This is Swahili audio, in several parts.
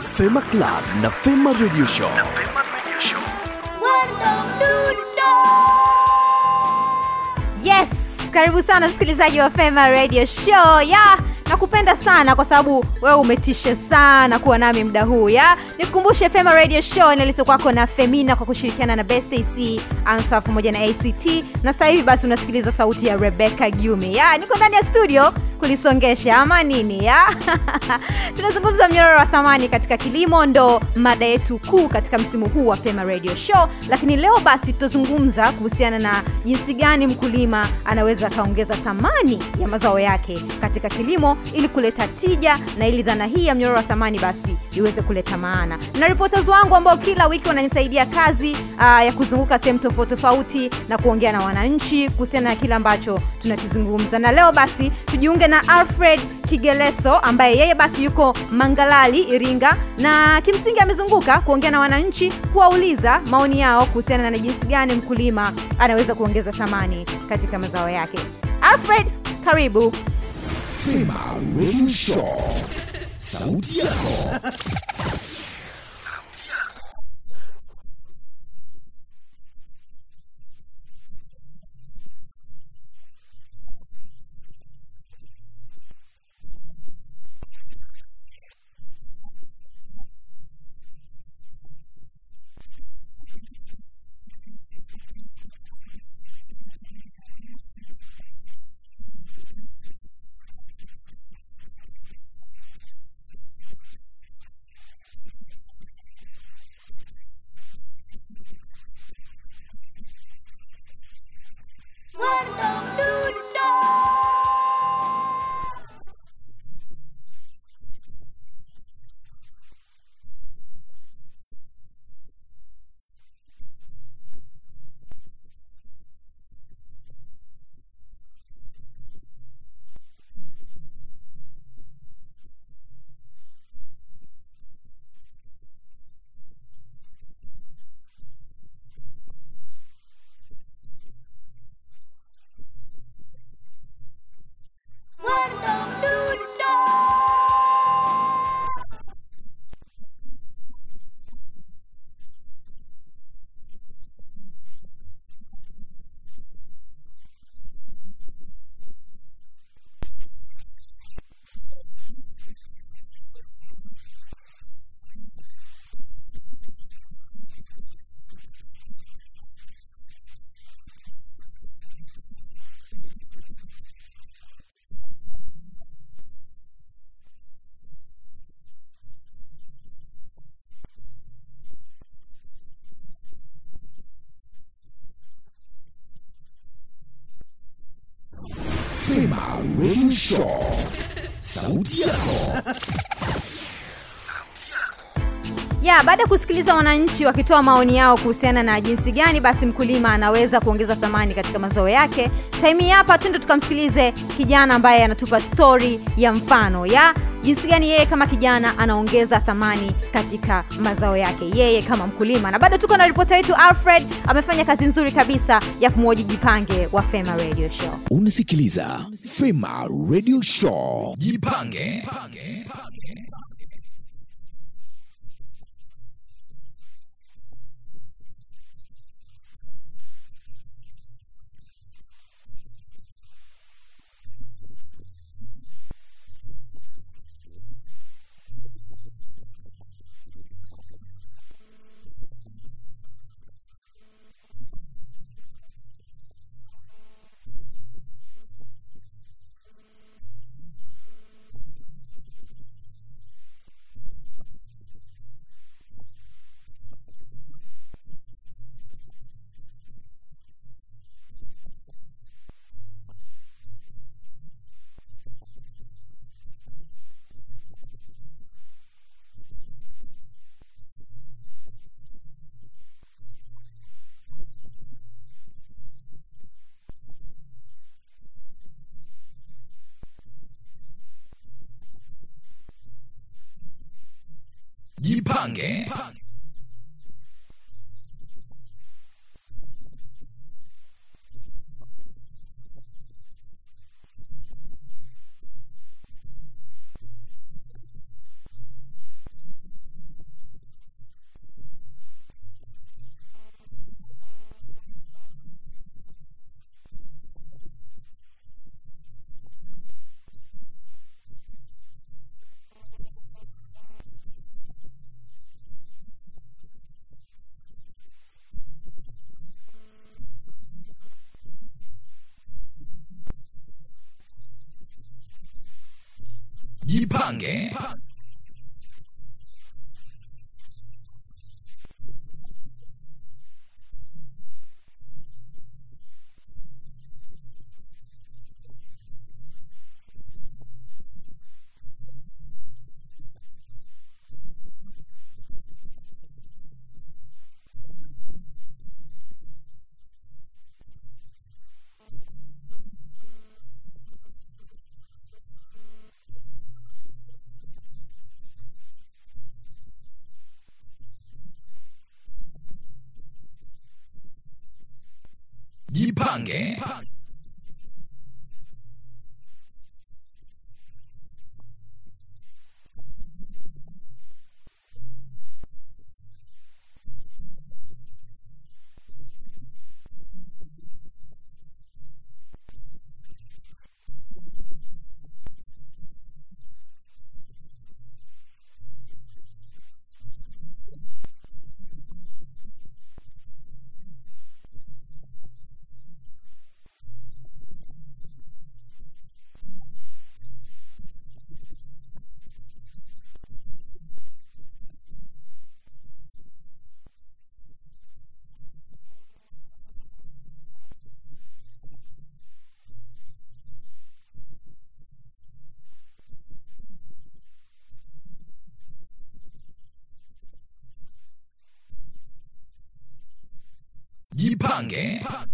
Fema Club na Fema Radio Show. Na Fema Radio Show. Yes, karibu sana msikilizaji wa Fema Radio Show. Ya, nakupenda sana kwa sababu wewe umetisha sana kuwa nami muda huu. Ya, nikukumbushe Fema Radio Show inaletwa kwako na Femina kwa kushirikiana na Best AC, ansa pamoja na ACT. Na sasa hivi basi unasikiliza sauti ya Rebecca gumi Ya, niko ndani ya studio kulisongesha ama nini ya tunazungumza mnyororo wa thamani katika kilimo ndo mada yetu kuu katika msimu huu wa Fema Radio Show, lakini leo basi tutazungumza kuhusiana na jinsi gani mkulima anaweza akaongeza thamani ya mazao yake katika kilimo ili kuleta tija na ili dhana hii ya mnyororo wa thamani basi iweze kuleta maana. Na reporters wangu ambao kila wiki wananisaidia kazi uh, ya kuzunguka sehemu tofauti tofauti na kuongea na wananchi kuhusiana na kile ambacho tunakizungumza, na leo basi tujiunge na Alfred Kigeleso ambaye yeye basi yuko Mangalali Iringa, na kimsingi amezunguka kuongea na wananchi, kuwauliza maoni yao kuhusiana na jinsi gani mkulima anaweza kuongeza thamani katika mazao yake. Alfred, karibu. Fema Radio Show. Sauti yako. Show. Sauti yako. ya baada ya kusikiliza wananchi wakitoa maoni yao kuhusiana na jinsi gani basi mkulima anaweza kuongeza thamani katika mazao yake taimi hapa twende tukamsikilize kijana ambaye anatupa stori ya mfano ya jinsi gani yeye kama kijana anaongeza thamani katika mazao yake yeye kama mkulima na bado tuko na ripota yetu alfred amefanya kazi nzuri kabisa ya kumwoji jipange wa fema radio show Unasikiliza Fema Radio Show. Jipange. Jipange. 빙판계. game. Jipange. Jipange. Jipange.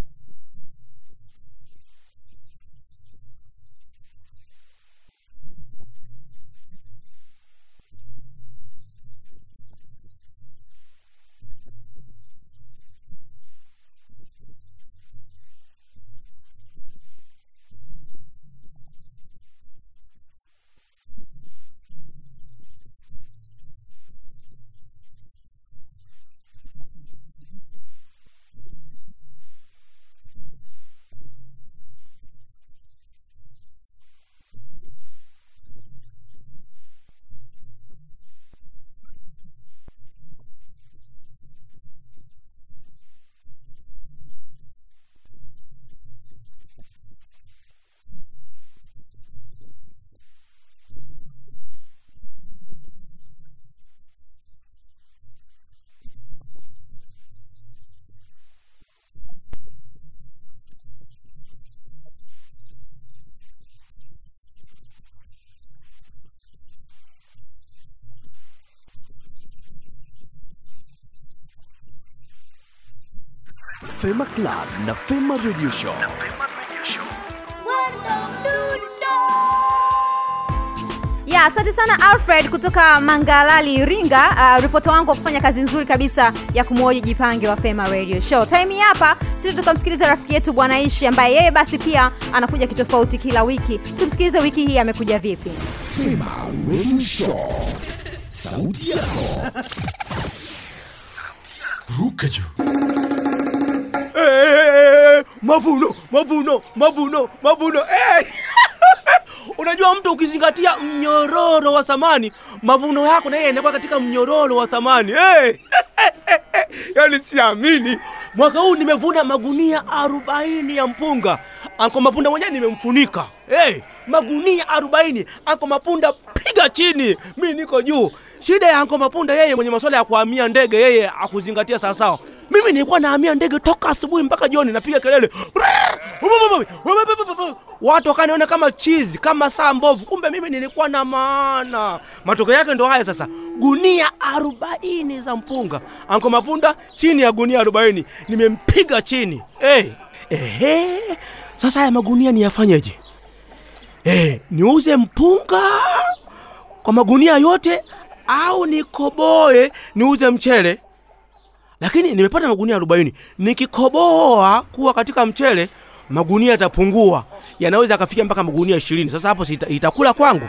Fema Club na Fema Radio Show. ya asante sana alfred kutoka mangalali iringa uh, ripota wangu wa kufanya kazi nzuri kabisa ya kumwoji jipange wa fema radio show time hii hapa tuti tukamsikiliza rafiki yetu bwana ishi ambaye yeye basi pia anakuja kitofauti kila wiki tumsikilize wiki hii amekuja vipi Fema Radio Show. Sauti yako. Ruka juu. Mavuno mavuno mavuno mavuno. Hey! unajua mtu ukizingatia mnyororo wa thamani mavuno yako na yeye yanakuwa katika mnyororo wa thamani. Eh. yaani siamini. Mwaka huu nimevuna magunia arobaini ya mpunga. Anko mapunda mwenyewe nimemfunika. Hey, magunia arobaini anko mapunda piga chini. Mi niko juu shida ya anko mapunda yeye mwenye masuala ya kuhamia ndege yeye akuzingatia sawasawa mimi nilikuwa nahamia ndege toka asubuhi mpaka jioni napiga kelele. Watu wakaniona kama chizi kama saa mbovu. Kumbe mimi nilikuwa na maana. Matokeo yake ndo haya sasa. Gunia arobaini za mpunga. Anko mapunda chini ya gunia arobaini. Nimempiga chini. Hey. Ehe, sasa haya magunia niyafanyeje? Hey, niuze mpunga kwa magunia yote au nikoboe niuze mchele. Lakini nimepata magunia arobaini. Nikikoboa kuwa katika mchele magunia yatapungua. Yanaweza akafikia mpaka magunia ishirini. Sasa hapo itakula kwangu?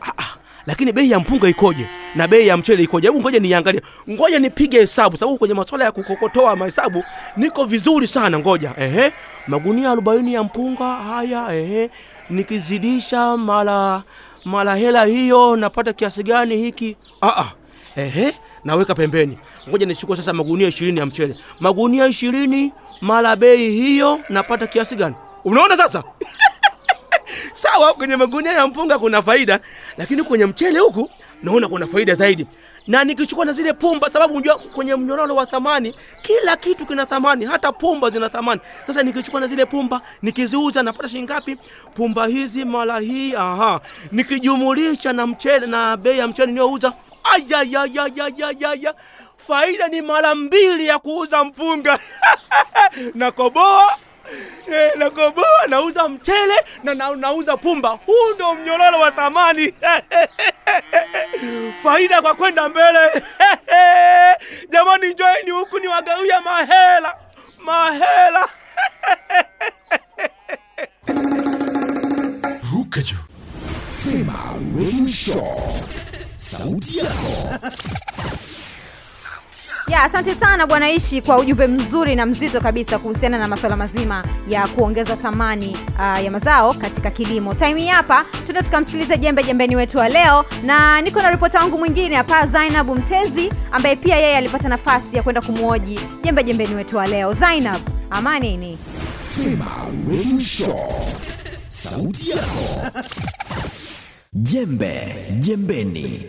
Ah, ah. lakini bei ya mpunga ikoje? Na bei ya mchele ikoje? Hebu ngoja niangalie. Ngoja nipige hesabu sababu kwenye masuala ya kukokotoa mahesabu niko vizuri sana ngoja. Ehe. Magunia arobaini ya mpunga haya ehe. Nikizidisha mara mara hela hiyo napata kiasi gani hiki? Ah, ah. ehe naweka pembeni. Ngoja nichukue sasa magunia ishirini ya mchele. Magunia ishirini mara bei hiyo napata kiasi gani? Unaona sasa? Sawa kwenye magunia ya mpunga kuna faida lakini kwenye mchele huku naona kuna faida zaidi. Na nikichukua na zile pumba sababu unajua kwenye mnyororo wa thamani kila kitu kina thamani hata pumba zina thamani. Sasa nikichukua na zile pumba nikiziuza napata shilingi ngapi? Pumba hizi mara hii aha. Nikijumulisha na mchele na bei ya mchele niyouza ayayayayayaya. Faida ni mara mbili ya kuuza mpunga. Nakoboa Eh, nakoboa nauza mchele na, na nauza pumba. Huu ndo mnyororo wa thamani. Faida kwa kwenda mbele. Jamani njoeni huku ni wagawia mahela. Mahela. Ruka juu. Fema Radio Show. Sauti yako. Ya asante sana bwana ishi kwa ujumbe mzuri na mzito kabisa kuhusiana na masuala mazima ya kuongeza thamani uh, ya mazao katika kilimo time hii hapa tuna tukamsikiliza jembe jembeni wetu wa leo na niko na ripota wangu mwingine hapa zainab mtezi ambaye pia yeye alipata nafasi ya kwenda kumwoji jembe jembeni wetu wa leo zainab amanini Fema Radio Show. Sauti yako. jembe jembeni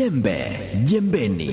jembe jembeni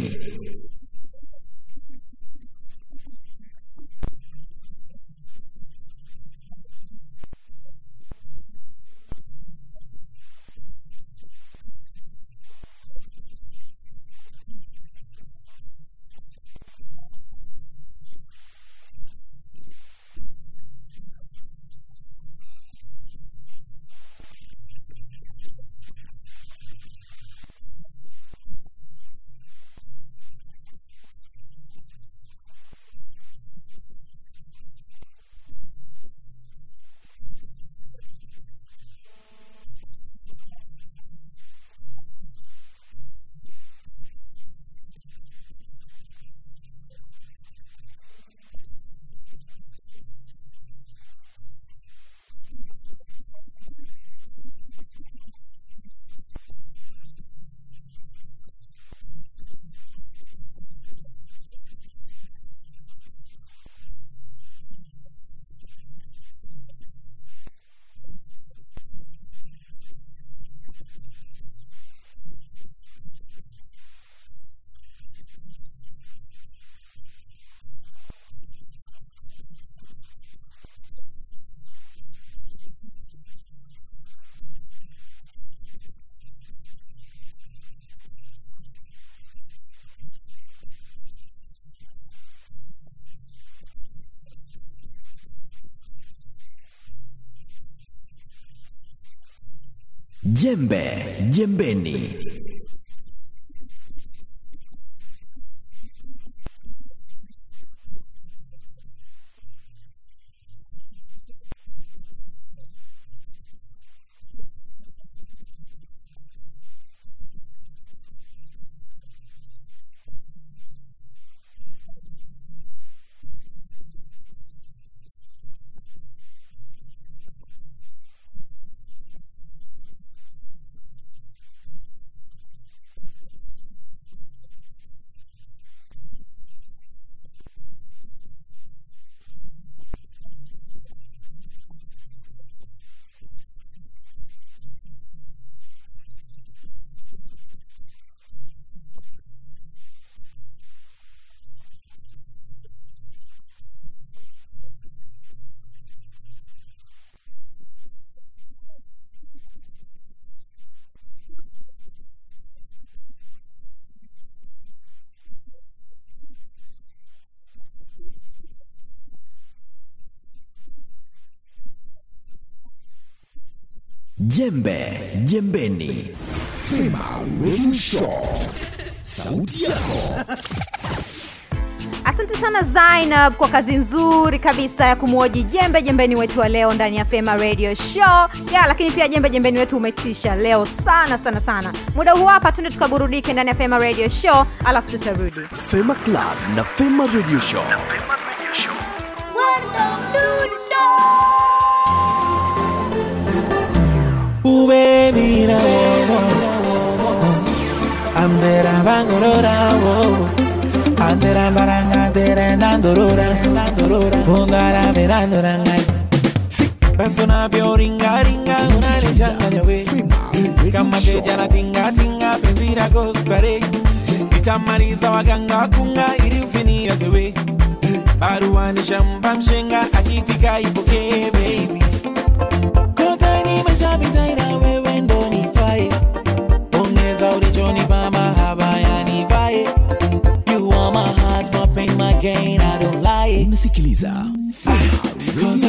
Jembe jembeni. Jembe jembeni. Fema Radio Show. Sauti yako. asante sana zainab kwa kazi nzuri kabisa ya kumwoji jembe jembeni wetu wa leo ndani ya fema radio show ya lakini pia jembe jembeni wetu umetisha leo sana sana sana muda huu hapa tuende tukaburudike ndani ya fema radio show alafu tutarudi Fema Club na Fema Radio Show. na fema radio Ube Andera bangorora wo Andera baranga nandorora nandorora. Bundara ngai. Ringa ringa una leggenda di ave Gamma tinga tinga waganga kunga shamba mshenga akifika baby. Kota ni pain, my gain, I don't lie Unasikiliza Fema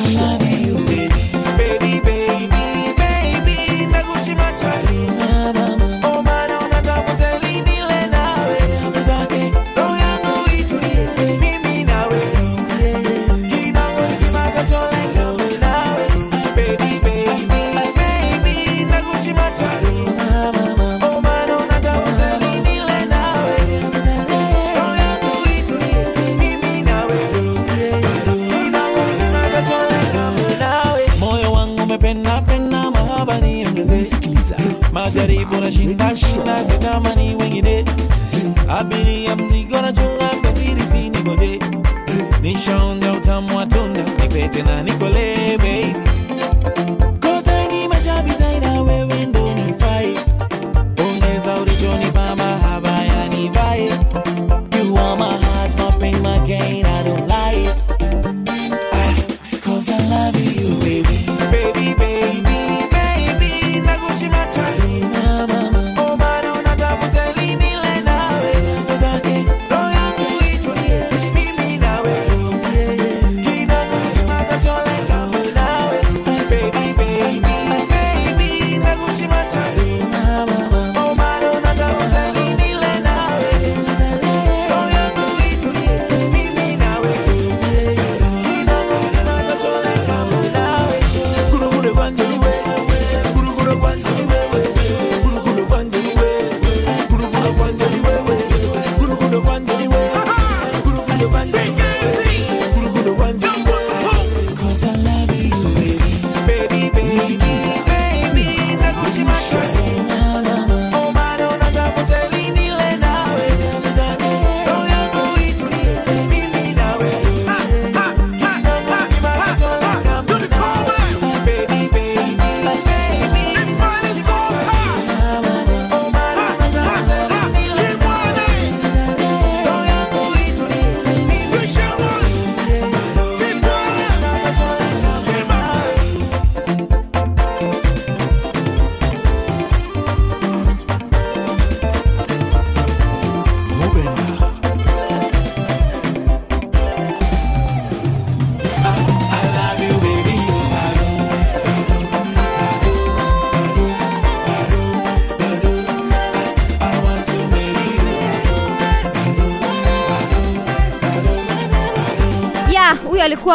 abiria mzigo na chunga kaziri sinigoje nishaonja utamu wa tunda nipete na nikole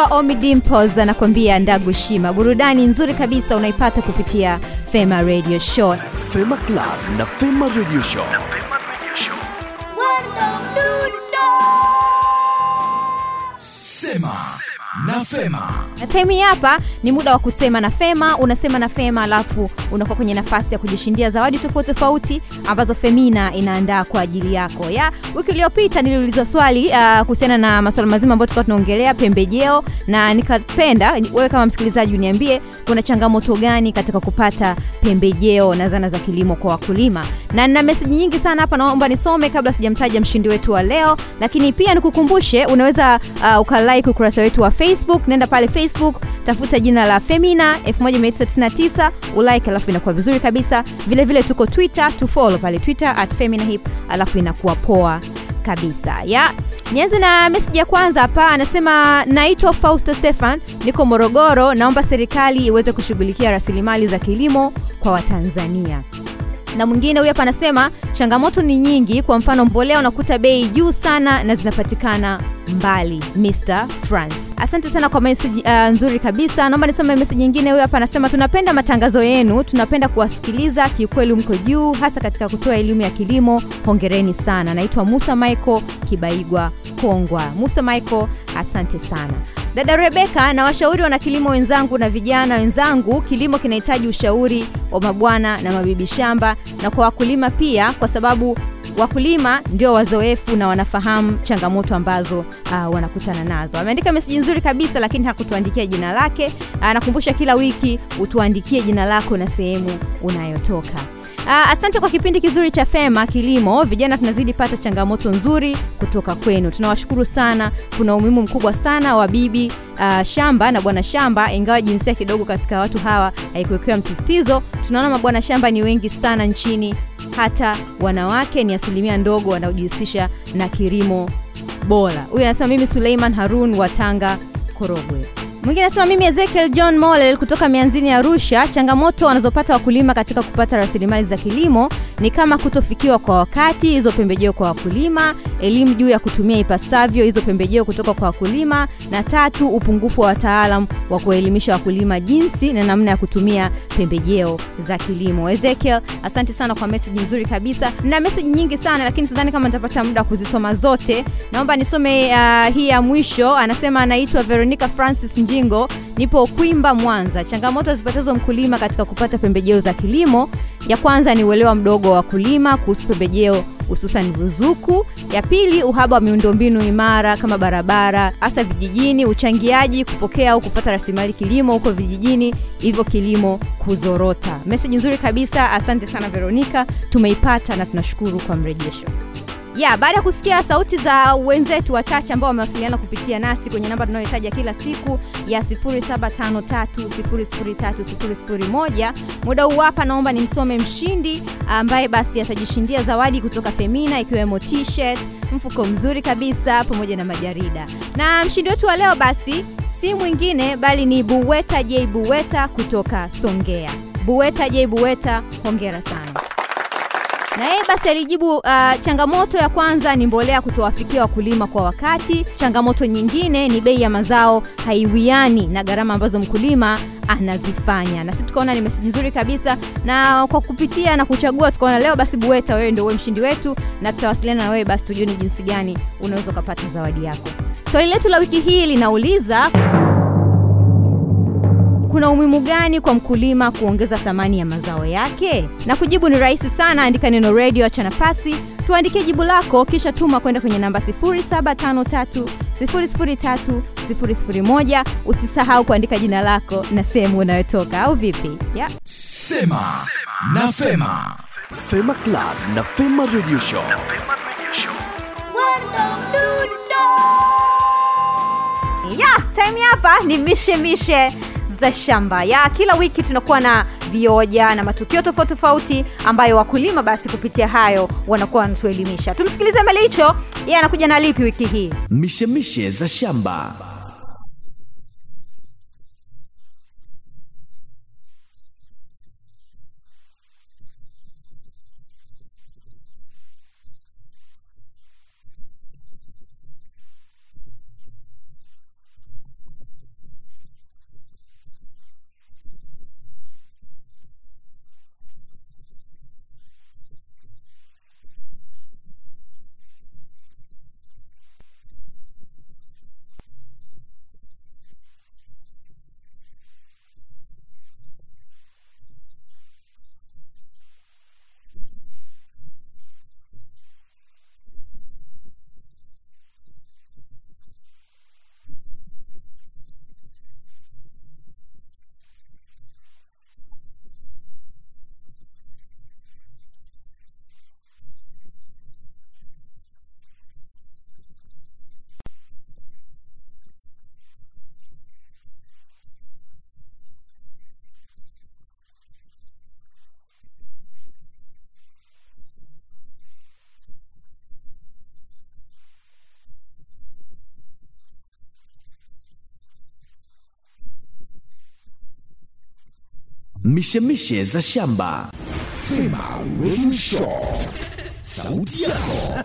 alikuwa Omi anakuambia Ndagushima. Burudani nzuri kabisa unaipata kupitia Fema Radio Show. Fema Club na Fema Radio Show. Sema na Fema. time hapa ni muda wa kusema na fema unasema na fema alafu unakuwa kwenye nafasi ya kujishindia zawadi tofauti tofauti ambazo femina inaandaa kwa ajili yako ya wiki iliyopita niliuliza swali uh, kuhusiana na masuala mazima ambayo tulikuwa tunaongelea pembejeo na nikapenda wewe kama msikilizaji uniambie kuna changamoto gani katika kupata pembejeo na zana za kilimo kwa wakulima? Na nina meseji nyingi sana hapa naomba nisome kabla sijamtaja mshindi wetu wa leo. Lakini pia nikukumbushe unaweza uh, ukalike ukurasa wetu wa facebook. Nenda pale facebook tafuta jina la femina 1999 ulike alafu inakuwa vizuri kabisa. Vilevile vile tuko twitter tufollow pale twitter at femina hip alafu inakuwa poa kabisa. Ya nianze na meseji ya kwanza hapa anasema naitwa fausta stefan niko morogoro naomba serikali iweze kushughulikia rasilimali za kilimo kwa watanzania. Na mwingine huyu hapa anasema changamoto ni nyingi kwa mfano mbolea unakuta bei juu sana na zinapatikana mbali mr france. Asante sana kwa meseji uh, nzuri kabisa. Naomba nisome meseji nyingine. Huyo hapa anasema tunapenda matangazo yenu. Tunapenda kuwasikiliza. Kiukweli mko juu hasa katika kutoa elimu ya kilimo. Hongereni sana. Naitwa musa michael kibaigwa kongwa. Musa michael asante sana. Dada rebeka na washauri wanakilimo wenzangu na vijana wenzangu kilimo kinahitaji ushauri wa mabwana na mabibi shamba na kwa wakulima pia kwa sababu wakulima ndio wazoefu na wanafahamu changamoto ambazo uh, wanakutana nazo. Ameandika meseji nzuri kabisa lakini hakutuandikia jina lake. Anakumbusha kila wiki utuandikie jina lako na sehemu unayotoka Uh, asante kwa kipindi kizuri cha fema kilimo. Vijana tunazidi pata changamoto nzuri kutoka kwenu. Tunawashukuru sana. Kuna umuhimu mkubwa sana wa bibi uh, shamba na bwana shamba. Ingawa jinsia kidogo katika watu hawa haikuwekewa msisitizo tunaona mabwana shamba ni wengi sana nchini. Hata wanawake ni asilimia ndogo wanaojihusisha na kilimo bora. Huyu anasema mimi suleiman harun wa tanga korogwe mwingine anasema mimi ezekiel john molel kutoka mianzini arusha changamoto wanazopata wakulima katika kupata rasilimali za kilimo ni kama kutofikiwa kwa wakati hizo pembejeo kwa wakulima elimu juu ya kutumia ipasavyo hizo pembejeo kutoka kwa wakulima na tatu upungufu wa wataalam wa kuwaelimisha wakulima jinsi na namna ya kutumia pembejeo za kilimo. Ezekiel asante sana kwa meseji nzuri kabisa. Na meseji nyingi sana lakini sidhani kama nitapata muda wa kuzisoma zote. Naomba nisome uh, hii ya mwisho. Anasema anaitwa veronica francis njingo nipo kwimba mwanza. Changamoto zipatazo mkulima katika kupata pembejeo za kilimo. Ya kwanza ni uelewa mdogo wa wakulima kuhusu pembejeo hususan ruzuku. Ya pili uhaba wa miundombinu imara kama barabara hasa vijijini uchangiaji kupokea au kupata rasilimali kilimo huko vijijini hivyo kilimo kuzorota. Meseji nzuri kabisa asante sana Veronica, tumeipata na tunashukuru kwa mrejesho ya baada ya kusikia sauti za wenzetu wachache ambao wamewasiliana kupitia nasi kwenye namba tunayohitaja kila siku ya 753 muda huu hapa naomba nimsome mshindi ambaye basi atajishindia zawadi kutoka femina ikiwemo t-shirt mfuko mzuri kabisa pamoja na majarida. Na mshindi wetu wa leo basi si mwingine bali ni buweta j buweta kutoka songea. Buweta j buweta hongera sana na yeye basi alijibu uh, changamoto ya kwanza ni mbolea kutowafikia wakulima kwa wakati. Changamoto nyingine ni bei ya mazao haiwiani na gharama ambazo mkulima anazifanya. Na sisi tukaona ni meseji nzuri kabisa. Na kwa kupitia na kuchagua tukaona leo basi buweta wewe ndio uwe mshindi wetu. Na tutawasiliana na wewe basi tujue ni jinsi gani unaweza ukapata zawadi yako. Swali so, letu la wiki hii linauliza kuna umuhimu gani kwa mkulima kuongeza thamani ya mazao yake na kujibu ni rahisi sana andika neno redio, acha nafasi tuandikie jibu lako kisha tuma kwenda kwenye namba 753 usisahau kuandika jina lako na sehemu unayotoka au vipi yeah. Sema na Fema. Fema Club na Fema Radio Show. ya time hapa ni mishe mishe za shamba. Ya kila wiki tunakuwa na vioja na matukio tofauti tofauti ambayo wakulima basi kupitia hayo wanakuwa wanatuelimisha. Tumsikilize malicho yeye anakuja na lipi wiki hii? Mishemishe za shamba. Mishemishe za shamba Fema Radio Show. Sauti yako.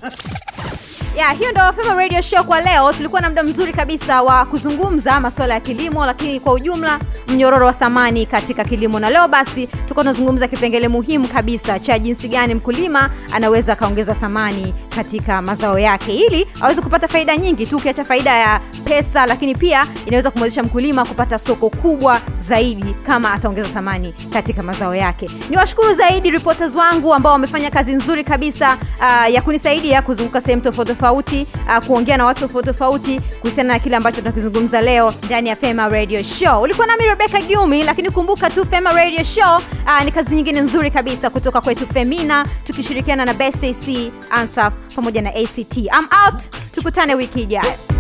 ya hiyo ndo Fema Radio Show kwa leo. Tulikuwa na muda mzuri kabisa wa kuzungumza masuala ya kilimo, lakini kwa ujumla mnyororo wa thamani katika kilimo, na leo basi tuko tunazungumza kipengele muhimu kabisa cha jinsi gani mkulima anaweza akaongeza thamani katika mazao yake ili aweze kupata faida nyingi tu, ukiacha faida ya pesa, lakini pia inaweza kumwezesha mkulima kupata soko kubwa zaidi kama ataongeza thamani katika mazao yake. Niwashukuru zaidi reporters wangu ambao wamefanya kazi nzuri kabisa uh, ya kunisaidia kuzunguka sehemu tofauti tofauti, uh, kuongea na watu tofauti tofauti kuhusiana na kile ambacho tunakizungumza leo ndani ya Fema Radio Show. Ulikuwa nami Rebecca Giumi, lakini kumbuka tu Fema Radio Show uh, ni kazi nyingine nzuri kabisa kutoka kwetu Femina tukishirikiana na Best AC, Ansaf pamoja na ACT. I'm out, tukutane wiki ijayo.